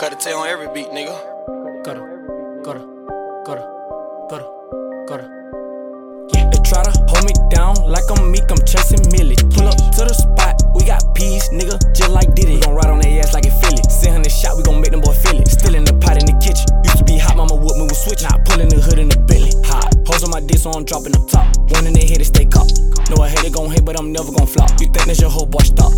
Cut the tail on every beat, nigga. Gutter, gutter, gutter, gutter, gutter. Yeah, they try to hold me down like I'm meek, I'm chasing Millie. Pull up to the spot, we got peas, nigga, just like Diddy. We gon' ride on their ass like it Philly. Send him the shot, we gon' make them boy feel it. Still in the pot in the kitchen. Used to be hot, mama whoop me with switch. Now I pull in the hood in the belly. Hot. Hoes on my dick, so I'm dropping up top. One in their head, it stay caught. Know I hate it gon' hit, but I'm never gon' flop. You think that's your whole boy stop?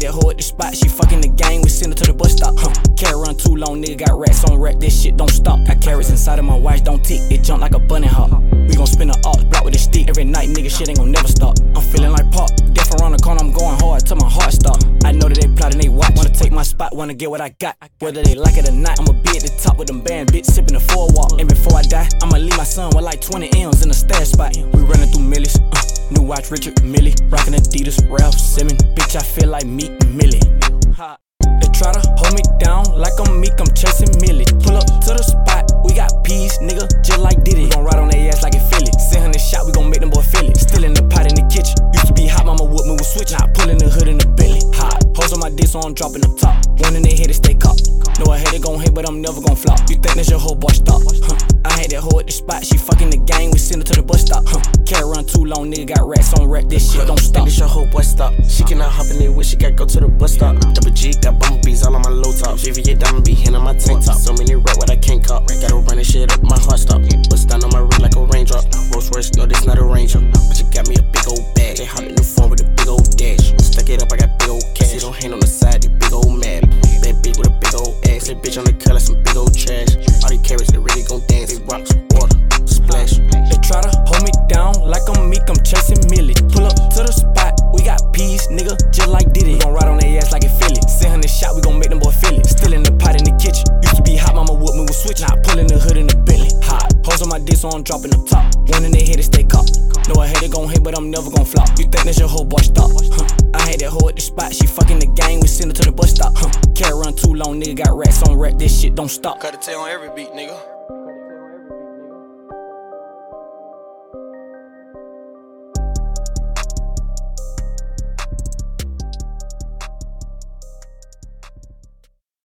That hoe at the spot, she fucking the gang, we send her to the bus stop. Huh. Carry run too long, nigga got rats on rack, this shit don't stop. Got carrots inside of my watch, don't tick, it jump like a bunny hop. We gon' spin a ox, block with a stick every night, nigga, shit ain't gon' never stop. I'm feeling like pop, death around the corner, I'm going hard till my heart stop. I know that they plotting they watch, wanna take my spot, wanna get what I got. Whether they like it or not, I'ma be at the top with them band bitch, sipping the four walk. And before I die, I'ma leave my son with like 20 M's in the stash spot. We running through new watch Richard Mille, rockin' Adidas, Raf Simons. Bitch, I feel like Meek Millie. They try to hold me down like I'm meek, I'm chasing Millie. Pull up to the spot, we got peas, nigga, just like Diddy. We gon' ride on their ass like it Philly. Send him the shot, we gon' make them boy feel it. Still in the pot in the kitchen. Used to be hot, mama whoop me with switch. Now I the hood in the belly. Hot. Hoes on my dick, so I'm dropping up top. One in their head, it stay caught. Know I hate it gon' hit, but I'm never gon' flop. You think that's your whole boy stop? Huh. I had that hoe at the spot, she fucking the gang, we send her to the bus stop. Huh. Carry run too long, nigga got rats on rack, this shit don't stop. This your whole boy stop. She cannot hop in it with, she gotta go to the bus stop. Double G got bumblebees all on my low top. VVS diamond be hitting on my tank top. So many rap what I can't cop. Gotta run this shit up, my heart stop. Bust down on my ring like a raindrop. Rolls Royce, no, this not a ranger. But you got me a big old bag. They hop in the phone with a big old dash. Stuck it up, I got big old cash. She don't hand on the side, they big old mad. Bad bitch with a big old ass. That bitch on the cut like some big old trash. All these carats, they really gon' dance. They rocks, water, splash. They try to my dick, so I'm dropping up top. One in their head, stay caught. Know I hate it gon' hit, but I'm never gon' flop. You think that's your whole boy stop? Huh. I had that hoe at the spot, she fucking the gang, we send her to the bus stop. Huh. Carry run too long, nigga got rats on rack, this shit don't stop. Cut the tail on every beat, nigga.